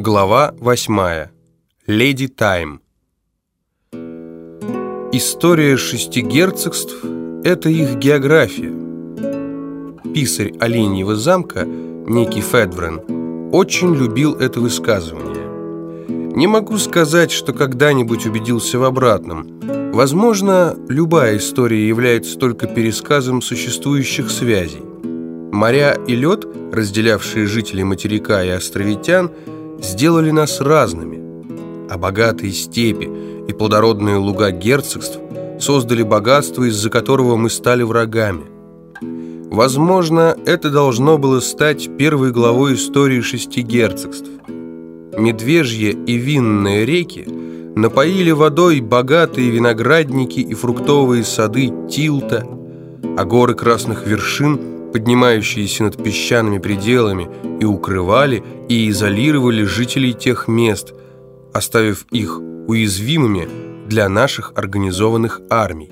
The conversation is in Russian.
Глава 8. Леди Тайм. История шести герцогств – это их география. Писарь Оленьего замка, некий Федврен, очень любил это высказывание. Не могу сказать, что когда-нибудь убедился в обратном. Возможно, любая история является только пересказом существующих связей. Моря и лед, разделявшие жителей материка и островитян – сделали нас разными, а богатые степи и плодородные луга герцогств создали богатство, из-за которого мы стали врагами. Возможно, это должно было стать первой главой истории шести герцогств. Медвежье и винные реки напоили водой богатые виноградники и фруктовые сады Тилта, а горы красных вершин – поднимающиеся над песчаными пределами, и укрывали и изолировали жителей тех мест, оставив их уязвимыми для наших организованных армий.